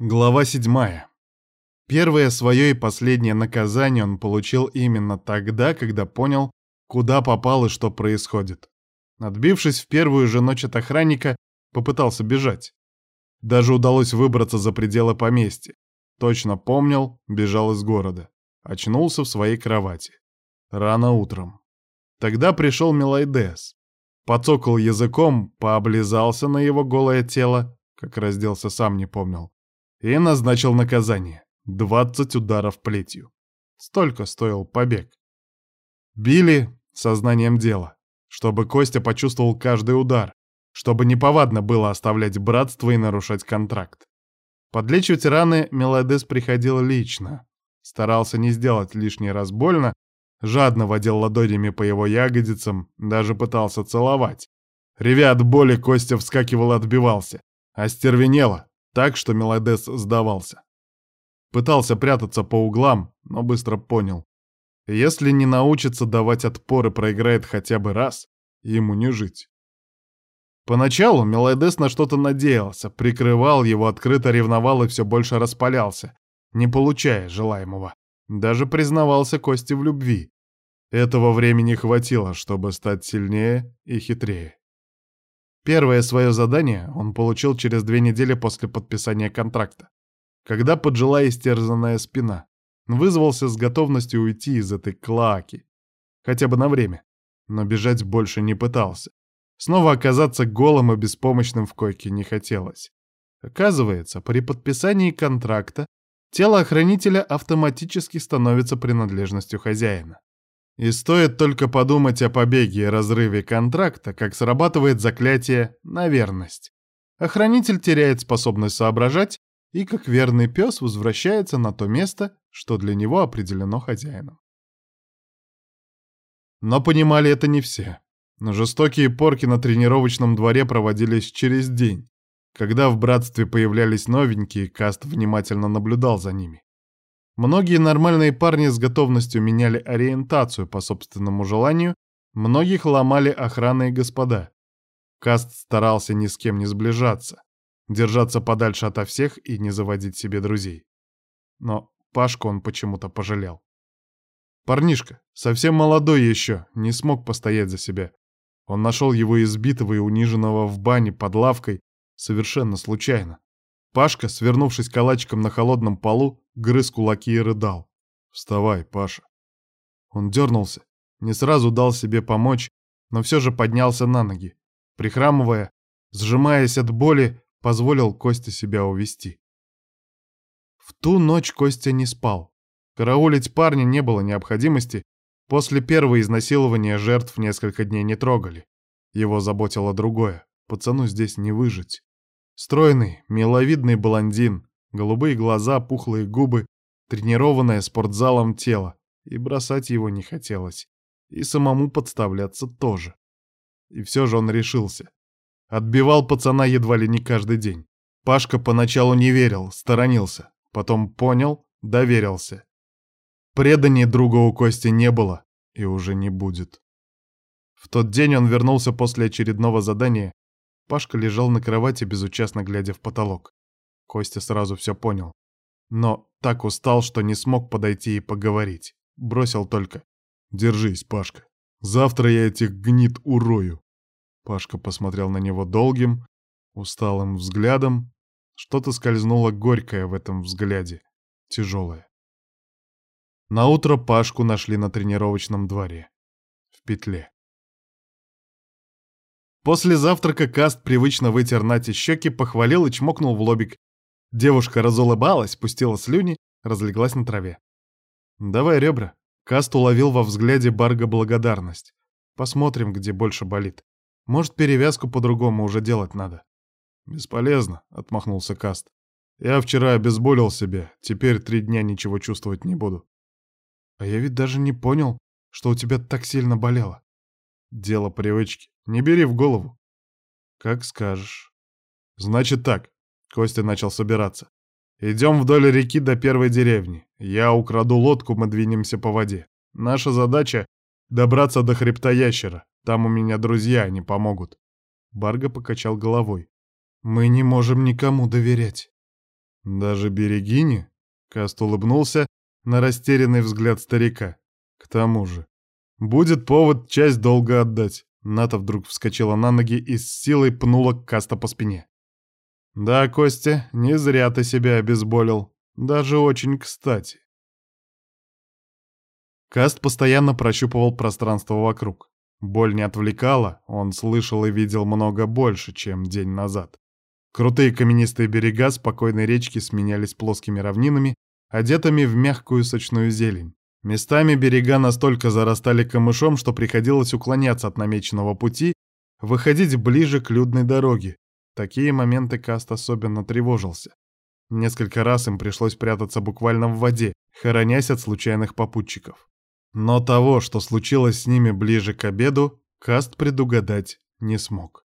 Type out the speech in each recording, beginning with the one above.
Глава седьмая. Первое свое и последнее наказание он получил именно тогда, когда понял, куда попал и что происходит. Отбившись в первую же ночь от охранника, попытался бежать. Даже удалось выбраться за пределы поместья. Точно помнил, бежал из города. Очнулся в своей кровати. Рано утром. Тогда пришел Мелайдес. Подцокал языком, пооблизался на его голое тело, как разделся сам не помнил и назначил наказание — 20 ударов плетью. Столько стоил побег. Били сознанием дела, чтобы Костя почувствовал каждый удар, чтобы неповадно было оставлять братство и нарушать контракт. Подлечивать раны Мелодес приходил лично. Старался не сделать лишний раз больно, жадно водил ладонями по его ягодицам, даже пытался целовать. Ревя от боли, Костя вскакивал и отбивался. Остервенело, так что Мелодес сдавался. Пытался прятаться по углам, но быстро понял. Если не научится давать отпор и проиграет хотя бы раз, ему не жить. Поначалу Мелодес на что-то надеялся, прикрывал его, открыто ревновал и все больше распалялся, не получая желаемого. Даже признавался Кости в любви. Этого времени хватило, чтобы стать сильнее и хитрее. Первое свое задание он получил через две недели после подписания контракта, когда поджила истерзанная спина. Вызвался с готовностью уйти из этой клаки, хотя бы на время, но бежать больше не пытался. Снова оказаться голым и беспомощным в койке не хотелось. Оказывается, при подписании контракта тело охранителя автоматически становится принадлежностью хозяина. И стоит только подумать о побеге и разрыве контракта, как срабатывает заклятие на верность. Охранитель теряет способность соображать и, как верный пес, возвращается на то место, что для него определено хозяином. Но понимали это не все. Но жестокие порки на тренировочном дворе проводились через день. Когда в братстве появлялись новенькие, Каст внимательно наблюдал за ними. Многие нормальные парни с готовностью меняли ориентацию по собственному желанию, многих ломали охраны и господа. Каст старался ни с кем не сближаться, держаться подальше ото всех и не заводить себе друзей. Но Пашку он почему-то пожалел. Парнишка, совсем молодой еще, не смог постоять за себя. Он нашел его избитого и униженного в бане под лавкой совершенно случайно. Пашка, свернувшись калачиком на холодном полу, грыз кулаки и рыдал. «Вставай, Паша». Он дернулся, не сразу дал себе помочь, но все же поднялся на ноги. Прихрамывая, сжимаясь от боли, позволил Косте себя увести. В ту ночь Костя не спал. Караулить парня не было необходимости. После первого изнасилования жертв несколько дней не трогали. Его заботило другое. Пацану здесь не выжить. Стройный, миловидный блондин, голубые глаза, пухлые губы, тренированное спортзалом тело. И бросать его не хотелось. И самому подставляться тоже. И все же он решился. Отбивал пацана едва ли не каждый день. Пашка поначалу не верил, сторонился. Потом понял, доверился. Предания друга у Кости не было и уже не будет. В тот день он вернулся после очередного задания Пашка лежал на кровати, безучастно глядя в потолок. Костя сразу все понял. Но так устал, что не смог подойти и поговорить. Бросил только. «Держись, Пашка. Завтра я этих гнид урою». Пашка посмотрел на него долгим, усталым взглядом. Что-то скользнуло горькое в этом взгляде, тяжелое. Наутро Пашку нашли на тренировочном дворе. В петле. После завтрака Каст привычно вытер Нате щеки, похвалил и чмокнул в лобик. Девушка разулыбалась, пустила слюни, разлеглась на траве. «Давай ребра». Каст уловил во взгляде Барга благодарность. «Посмотрим, где больше болит. Может, перевязку по-другому уже делать надо». «Бесполезно», — отмахнулся Каст. «Я вчера обезболил себя, теперь три дня ничего чувствовать не буду». «А я ведь даже не понял, что у тебя так сильно болело». «Дело привычки. Не бери в голову. Как скажешь. Значит так. Костя начал собираться. Идем вдоль реки до первой деревни. Я украду лодку, мы двинемся по воде. Наша задача — добраться до хребта ящера. Там у меня друзья, они помогут. Барга покачал головой. Мы не можем никому доверять. Даже Берегини? Каст улыбнулся на растерянный взгляд старика. К тому же, будет повод часть долга отдать. Ната вдруг вскочила на ноги и с силой пнула Каста по спине. «Да, Костя, не зря ты себя обезболил. Даже очень кстати». Каст постоянно прощупывал пространство вокруг. Боль не отвлекала, он слышал и видел много больше, чем день назад. Крутые каменистые берега спокойной речки сменялись плоскими равнинами, одетыми в мягкую сочную зелень. Местами берега настолько зарастали камышом, что приходилось уклоняться от намеченного пути, выходить ближе к людной дороге. Такие моменты Каст особенно тревожился. Несколько раз им пришлось прятаться буквально в воде, хоронясь от случайных попутчиков. Но того, что случилось с ними ближе к обеду, Каст предугадать не смог.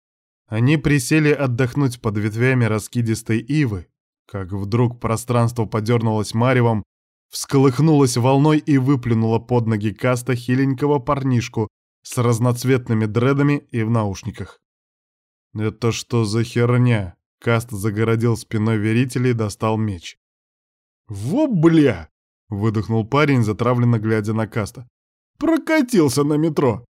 Они присели отдохнуть под ветвями раскидистой ивы, как вдруг пространство подернулось маревом, всколыхнулось волной и выплюнуло под ноги Каста хиленького парнишку с разноцветными дредами и в наушниках. «Это что за херня?» Каст загородил спиной верителя и достал меч. «Во, бля!» — выдохнул парень, затравленно глядя на Каста. «Прокатился на метро!»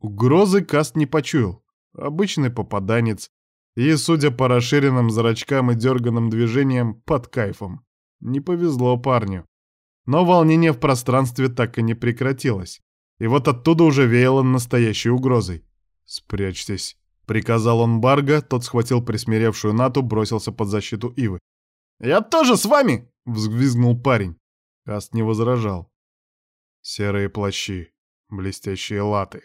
Угрозы Каст не почуял. Обычный попаданец. И, судя по расширенным зрачкам и дерганным движениям, под кайфом. Не повезло парню. Но волнение в пространстве так и не прекратилось. И вот оттуда уже веяло настоящей угрозой. «Спрячьтесь», — приказал он Барга, тот схватил присмиревшую Нату, бросился под защиту Ивы. «Я тоже с вами!» — взвизгнул парень. Каст не возражал. Серые плащи, блестящие латы.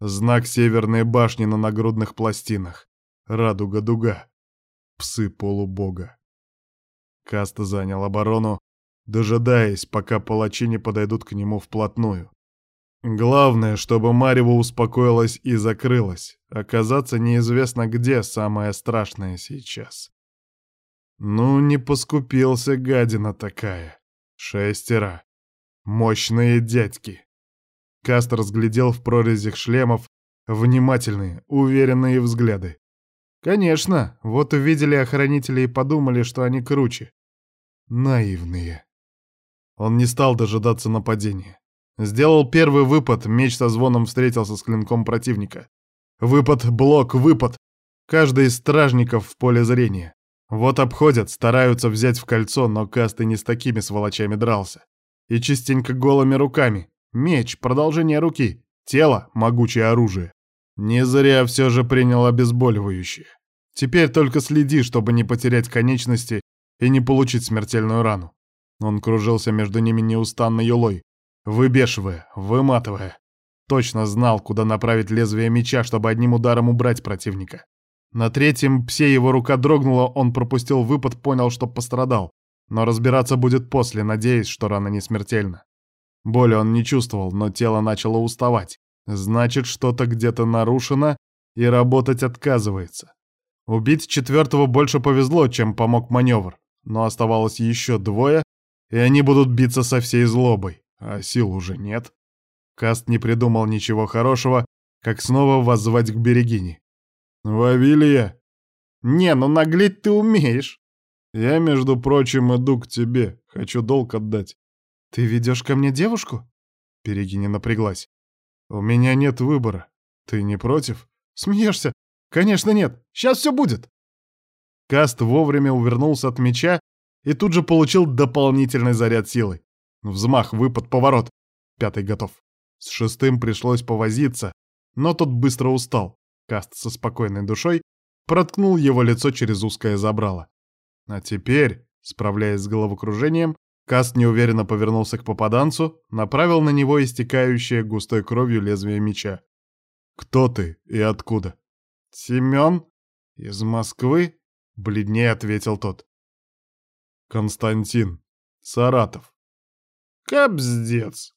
Знак северной башни на нагрудных пластинах. Радуга-дуга. Псы полубога. Каста занял оборону, дожидаясь, пока палачи не подойдут к нему вплотную. Главное, чтобы Марева успокоилась и закрылась. Оказаться неизвестно где самое страшное сейчас. Ну, не поскупился гадина такая. Шестеро. Мощные дядьки. Каст разглядел в прорезях шлемов внимательные, уверенные взгляды. Конечно, вот увидели охранители и подумали, что они круче. Наивные. Он не стал дожидаться нападения. Сделал первый выпад, меч со звоном встретился с клинком противника. Выпад, блок, выпад. Каждый из стражников в поле зрения. Вот обходят, стараются взять в кольцо, но Каст и не с такими сволочами дрался. И частенько голыми руками. Меч — продолжение руки. Тело — могучее оружие. Не зря все же принял обезболивающее. Теперь только следи, чтобы не потерять конечности и не получить смертельную рану. Он кружился между ними неустанно юлой, выбешивая, выматывая. Точно знал, куда направить лезвие меча, чтобы одним ударом убрать противника. На третьем псе его рука дрогнула, он пропустил выпад, понял, что пострадал. Но разбираться будет после, надеясь, что рана не смертельна. Боли он не чувствовал, но тело начало уставать. Значит, что-то где-то нарушено и работать отказывается. Убить четвертого больше повезло, чем помог маневр но оставалось еще двое, и они будут биться со всей злобой, а сил уже нет. Каст не придумал ничего хорошего, как снова воззвать к Берегине. «Вавилия!» «Не, ну наглеть ты умеешь!» «Я, между прочим, иду к тебе, хочу долг отдать». «Ты ведешь ко мне девушку?» Берегиня напряглась. «У меня нет выбора. Ты не против?» «Смеешься? Конечно нет. Сейчас все будет!» Каст вовремя увернулся от меча и тут же получил дополнительный заряд силы. Взмах, выпад, поворот. Пятый готов. С шестым пришлось повозиться, но тот быстро устал. Каст со спокойной душой проткнул его лицо через узкое забрало. А теперь, справляясь с головокружением, Каст неуверенно повернулся к попаданцу, направил на него истекающее густой кровью лезвие меча. «Кто ты и откуда?» «Семен? Из Москвы?» Бледнее ответил тот. Константин. Саратов. Капздец.